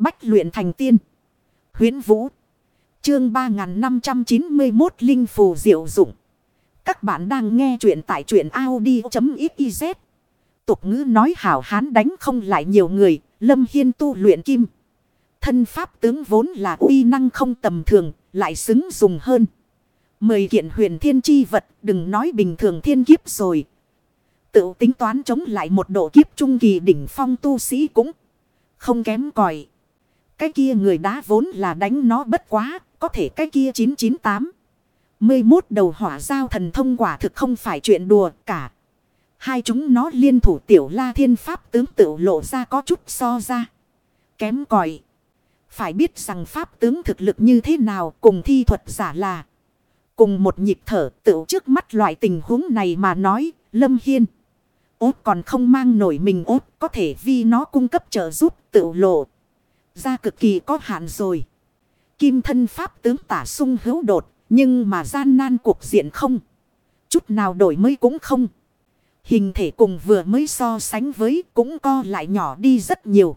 Bách luyện thành tiên. huyễn Vũ. Chương 3591 Linh Phù Diệu Dụng. Các bạn đang nghe truyện tại truyện Audi.xyz. Tục ngữ nói hảo hán đánh không lại nhiều người. Lâm Hiên tu luyện kim. Thân pháp tướng vốn là uy năng không tầm thường. Lại xứng dùng hơn. Mười kiện huyền thiên chi vật. Đừng nói bình thường thiên kiếp rồi. Tự tính toán chống lại một độ kiếp trung kỳ đỉnh phong tu sĩ cũng không kém còi. Cái kia người đá vốn là đánh nó bất quá, có thể cái kia 998. 11 đầu hỏa giao thần thông quả thực không phải chuyện đùa cả. Hai chúng nó liên thủ tiểu la thiên pháp tướng tự lộ ra có chút so ra. Kém còi. Phải biết rằng pháp tướng thực lực như thế nào cùng thi thuật giả là. Cùng một nhịp thở tự trước mắt loại tình huống này mà nói, Lâm Hiên. Ốt còn không mang nổi mình ốt có thể vì nó cung cấp trợ giúp tự lộ. Ra cực kỳ có hạn rồi. Kim thân pháp tướng tả sung hữu đột. Nhưng mà gian nan cuộc diện không. Chút nào đổi mới cũng không. Hình thể cùng vừa mới so sánh với cũng co lại nhỏ đi rất nhiều.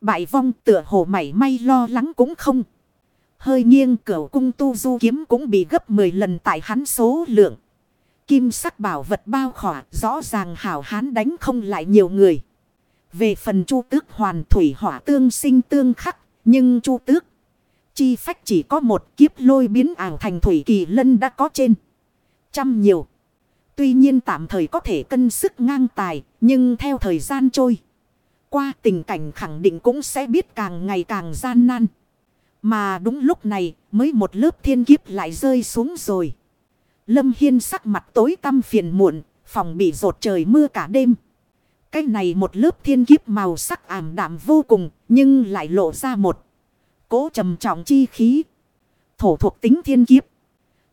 Bại vong tựa hồ mảy may lo lắng cũng không. Hơi nghiêng cửa cung tu du kiếm cũng bị gấp 10 lần tại hắn số lượng. Kim sắc bảo vật bao khỏa, rõ ràng hảo hán đánh không lại nhiều người. Về phần chu tước hoàn thủy hỏa tương sinh tương khắc. Nhưng chu tước chi phách chỉ có một kiếp lôi biến ảo thành thủy kỳ lân đã có trên. Trăm nhiều. Tuy nhiên tạm thời có thể cân sức ngang tài. Nhưng theo thời gian trôi. Qua tình cảnh khẳng định cũng sẽ biết càng ngày càng gian nan. Mà đúng lúc này, mới một lớp thiên kiếp lại rơi xuống rồi. Lâm Hiên sắc mặt tối tăm phiền muộn. Phòng bị rột trời mưa cả đêm. Cái này một lớp thiên kiếp màu sắc ảm đạm vô cùng. Nhưng lại lộ ra một cố trầm trọng chi khí. Thổ thuộc tính thiên kiếp.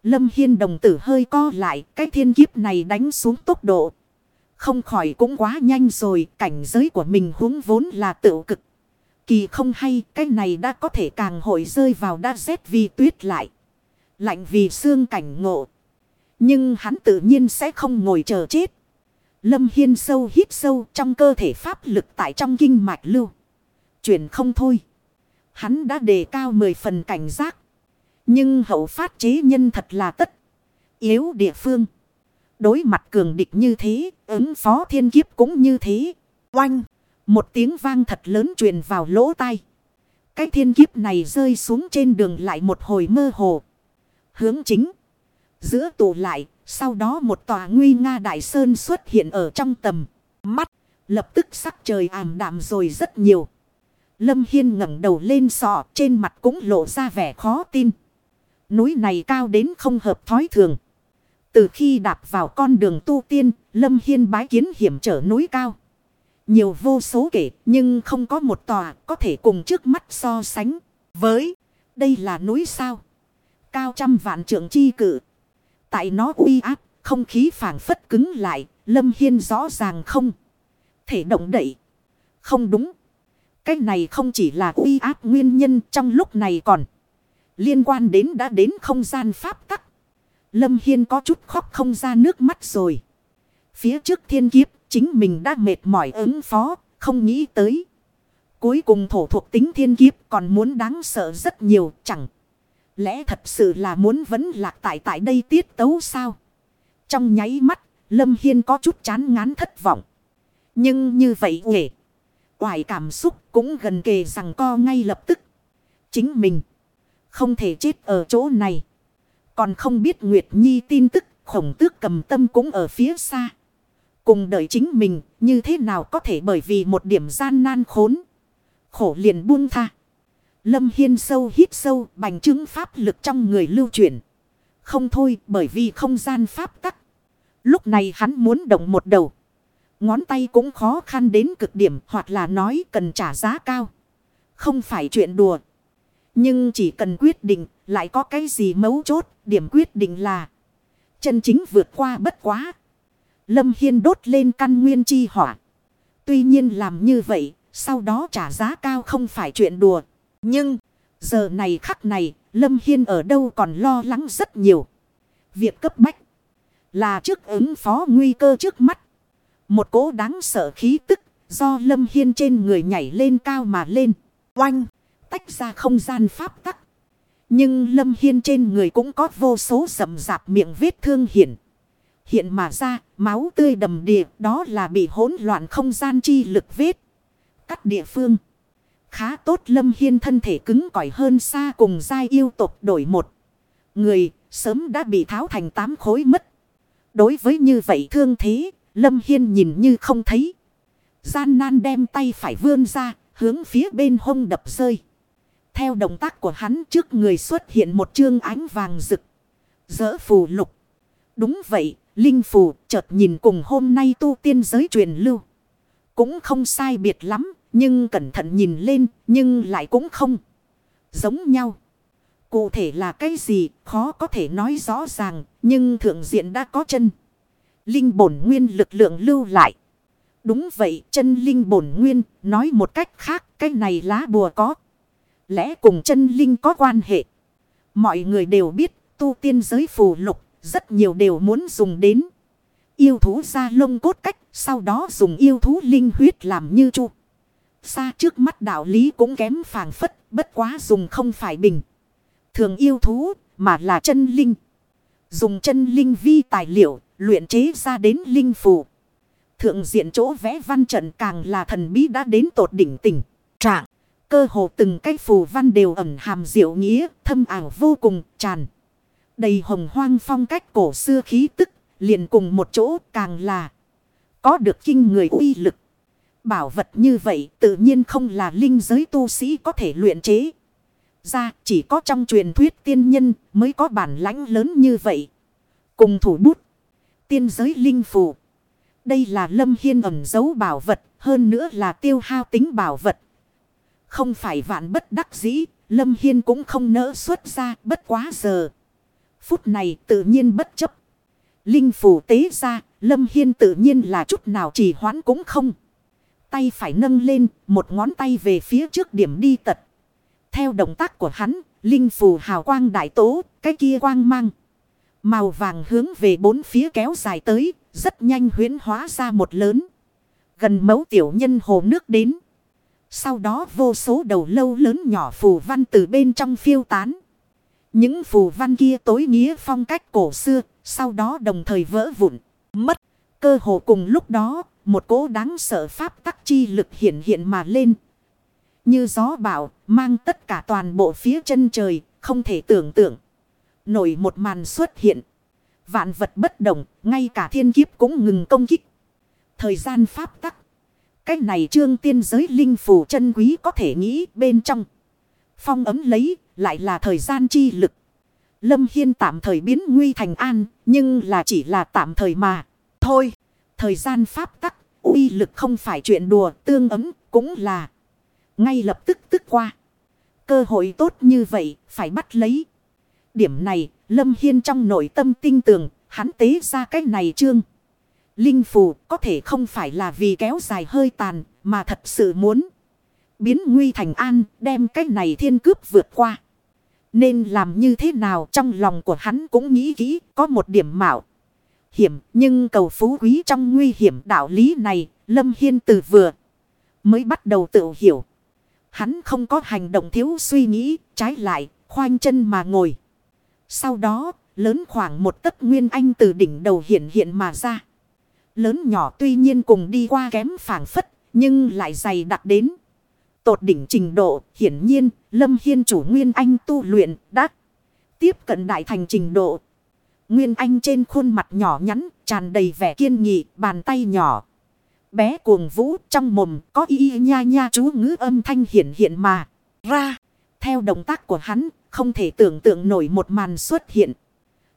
Lâm Hiên đồng tử hơi co lại. Cái thiên kiếp này đánh xuống tốc độ. Không khỏi cũng quá nhanh rồi. Cảnh giới của mình huống vốn là tự cực. Kỳ không hay. Cái này đã có thể càng hội rơi vào đa rét vì tuyết lại. Lạnh vì xương cảnh ngộ. Nhưng hắn tự nhiên sẽ không ngồi chờ chết. Lâm Hiên sâu hít sâu trong cơ thể pháp lực tại trong kinh mạch lưu. Chuyển không thôi. Hắn đã đề cao 10 phần cảnh giác. Nhưng hậu phát chế nhân thật là tất. Yếu địa phương. Đối mặt cường địch như thế, ứng phó thiên kiếp cũng như thế. Oanh! Một tiếng vang thật lớn truyền vào lỗ tai. Cái thiên kiếp này rơi xuống trên đường lại một hồi mơ hồ. Hướng chính. Giữa tụ lại, sau đó một tòa nguy nga đại sơn xuất hiện ở trong tầm. Mắt, lập tức sắc trời ảm đạm rồi rất nhiều. Lâm Hiên ngẩng đầu lên sọ trên mặt cũng lộ ra vẻ khó tin. Núi này cao đến không hợp thói thường. Từ khi đạp vào con đường tu tiên, Lâm Hiên bái kiến hiểm trở núi cao. Nhiều vô số kể, nhưng không có một tòa có thể cùng trước mắt so sánh. Với, đây là núi sao? Cao trăm vạn trượng chi cử. Tại nó uy áp, không khí phảng phất cứng lại, Lâm Hiên rõ ràng không. Thể động đậy. Không đúng. Cái này không chỉ là uy áp nguyên nhân trong lúc này còn. Liên quan đến đã đến không gian pháp tắc. Lâm Hiên có chút khóc không ra nước mắt rồi. Phía trước thiên kiếp chính mình đã mệt mỏi ứng phó, không nghĩ tới. Cuối cùng thổ thuộc tính thiên kiếp còn muốn đáng sợ rất nhiều chẳng. Lẽ thật sự là muốn vẫn lạc tại tại đây tiết tấu sao? Trong nháy mắt, Lâm Hiên có chút chán ngán thất vọng. Nhưng như vậy nghệ oải cảm xúc cũng gần kề rằng co ngay lập tức. Chính mình không thể chết ở chỗ này. Còn không biết Nguyệt Nhi tin tức khổng tước cầm tâm cũng ở phía xa. Cùng đợi chính mình như thế nào có thể bởi vì một điểm gian nan khốn. Khổ liền buông tha. Lâm Hiên sâu hít sâu bành trướng pháp lực trong người lưu chuyển. Không thôi bởi vì không gian pháp tắc. Lúc này hắn muốn động một đầu. Ngón tay cũng khó khăn đến cực điểm hoặc là nói cần trả giá cao. Không phải chuyện đùa. Nhưng chỉ cần quyết định lại có cái gì mấu chốt. Điểm quyết định là chân chính vượt qua bất quá. Lâm Hiên đốt lên căn nguyên chi hỏa. Tuy nhiên làm như vậy, sau đó trả giá cao không phải chuyện đùa. Nhưng, giờ này khắc này, Lâm Hiên ở đâu còn lo lắng rất nhiều. Việc cấp bách là trước ứng phó nguy cơ trước mắt. Một cỗ đáng sợ khí tức do Lâm Hiên trên người nhảy lên cao mà lên. Oanh. Tách ra không gian pháp tắc. Nhưng Lâm Hiên trên người cũng có vô số sầm rạp miệng vết thương hiện. Hiện mà ra, máu tươi đầm đìa, đó là bị hỗn loạn không gian chi lực vết. Cắt địa phương. Khá tốt Lâm Hiên thân thể cứng cỏi hơn xa cùng giai yêu tộc đổi một. Người, sớm đã bị tháo thành tám khối mất. Đối với như vậy thương thế, Lâm Hiên nhìn như không thấy. Gian nan đem tay phải vươn ra, hướng phía bên hông đập rơi. Theo động tác của hắn trước người xuất hiện một chương ánh vàng rực. Dỡ phù lục. Đúng vậy, Linh phù chợt nhìn cùng hôm nay tu tiên giới truyền lưu. Cũng không sai biệt lắm, nhưng cẩn thận nhìn lên, nhưng lại cũng không giống nhau. Cụ thể là cái gì, khó có thể nói rõ ràng, nhưng thượng diện đã có chân. Linh bổn nguyên lực lượng lưu lại. Đúng vậy, chân linh bổn nguyên, nói một cách khác, cái này lá bùa có. Lẽ cùng chân linh có quan hệ. Mọi người đều biết, tu tiên giới phù lục, rất nhiều đều muốn dùng đến. Yêu thú ra lông cốt cách, sau đó dùng yêu thú linh huyết làm như chu. Xa trước mắt đạo lý cũng kém phàng phất, bất quá dùng không phải bình. Thường yêu thú, mà là chân linh. Dùng chân linh vi tài liệu, luyện chế ra đến linh phù. Thượng diện chỗ vẽ văn trận càng là thần bí đã đến tột đỉnh tỉnh. Trạng, cơ hồ từng cái phù văn đều ẩn hàm diệu nghĩa, thâm ảo vô cùng, tràn. Đầy hồng hoang phong cách cổ xưa khí tức, liền cùng một chỗ càng là có được kinh người uy lực. Bảo vật như vậy tự nhiên không là linh giới tu sĩ có thể luyện chế. Ra chỉ có trong truyền thuyết tiên nhân mới có bản lãnh lớn như vậy. Cùng thủ bút. Tiên giới linh phù. Đây là lâm hiên ẩn giấu bảo vật. Hơn nữa là tiêu hao tính bảo vật. Không phải vạn bất đắc dĩ. Lâm hiên cũng không nỡ xuất ra, bất quá giờ. Phút này tự nhiên bất chấp. Linh phù tế ra. Lâm hiên tự nhiên là chút nào chỉ hoãn cũng không. Tay phải nâng lên, một ngón tay về phía trước điểm đi tật. Theo động tác của hắn, linh phù hào quang đại tố, cái kia quang mang. Màu vàng hướng về bốn phía kéo dài tới, rất nhanh huyến hóa ra một lớn. Gần mấu tiểu nhân hồ nước đến. Sau đó vô số đầu lâu lớn nhỏ phù văn từ bên trong phiêu tán. Những phù văn kia tối nghĩa phong cách cổ xưa, sau đó đồng thời vỡ vụn, mất. Cơ hồ cùng lúc đó, một cỗ đáng sợ pháp tắc chi lực hiện hiện mà lên. Như gió bão, mang tất cả toàn bộ phía chân trời, không thể tưởng tượng. Nổi một màn xuất hiện. Vạn vật bất động, ngay cả thiên kiếp cũng ngừng công kích. Thời gian pháp tắc. Cái này trương tiên giới linh phù chân quý có thể nghĩ bên trong. Phong ấm lấy, lại là thời gian chi lực. Lâm Hiên tạm thời biến nguy thành an, nhưng là chỉ là tạm thời mà. Thôi, thời gian pháp tắc, uy lực không phải chuyện đùa, tương ấm cũng là. Ngay lập tức tức qua. Cơ hội tốt như vậy, phải bắt lấy. Điểm này, Lâm Hiên trong nội tâm tin tưởng hắn tế ra cái này trương. Linh phù có thể không phải là vì kéo dài hơi tàn, mà thật sự muốn. Biến nguy thành an, đem cái này thiên cướp vượt qua. Nên làm như thế nào trong lòng của hắn cũng nghĩ kỹ, có một điểm mạo hiểm, nhưng cầu phú quý trong nguy hiểm đạo lý này, Lâm Hiên từ vừa mới bắt đầu tự hiểu. Hắn không có hành động thiếu suy nghĩ, trái lại, khoanh chân mà ngồi. Sau đó, lớn khoảng một tấc nguyên anh từ đỉnh đầu hiện hiện mà ra. Lớn nhỏ tuy nhiên cùng đi qua kém phảng phất, nhưng lại dày đặc đến. Tột đỉnh trình độ, hiển nhiên, Lâm Hiên chủ nguyên anh tu luyện đắc tiếp cận đại thành trình độ. Nguyên Anh trên khuôn mặt nhỏ nhắn, tràn đầy vẻ kiên nghị, bàn tay nhỏ. Bé cuồng vũ trong mồm có y y nha nha chú ngữ âm thanh hiện hiện mà. Ra, theo động tác của hắn, không thể tưởng tượng nổi một màn xuất hiện.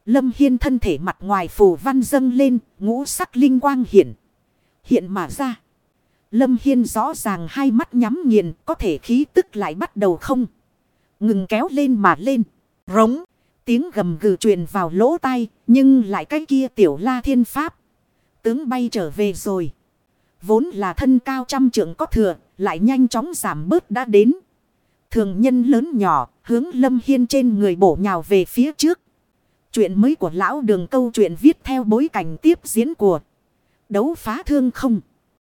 Lâm Hiên thân thể mặt ngoài phù văn dâng lên, ngũ sắc linh quang hiện. Hiện mà ra. Lâm Hiên rõ ràng hai mắt nhắm nghiền, có thể khí tức lại bắt đầu không. Ngừng kéo lên mà lên. Rống. Tiếng gầm gừ truyền vào lỗ tai, nhưng lại cái kia tiểu la thiên pháp. Tướng bay trở về rồi. Vốn là thân cao trăm trượng có thừa, lại nhanh chóng giảm bớt đã đến. Thường nhân lớn nhỏ, hướng lâm hiên trên người bổ nhào về phía trước. Chuyện mới của lão đường câu chuyện viết theo bối cảnh tiếp diễn của đấu phá thương không.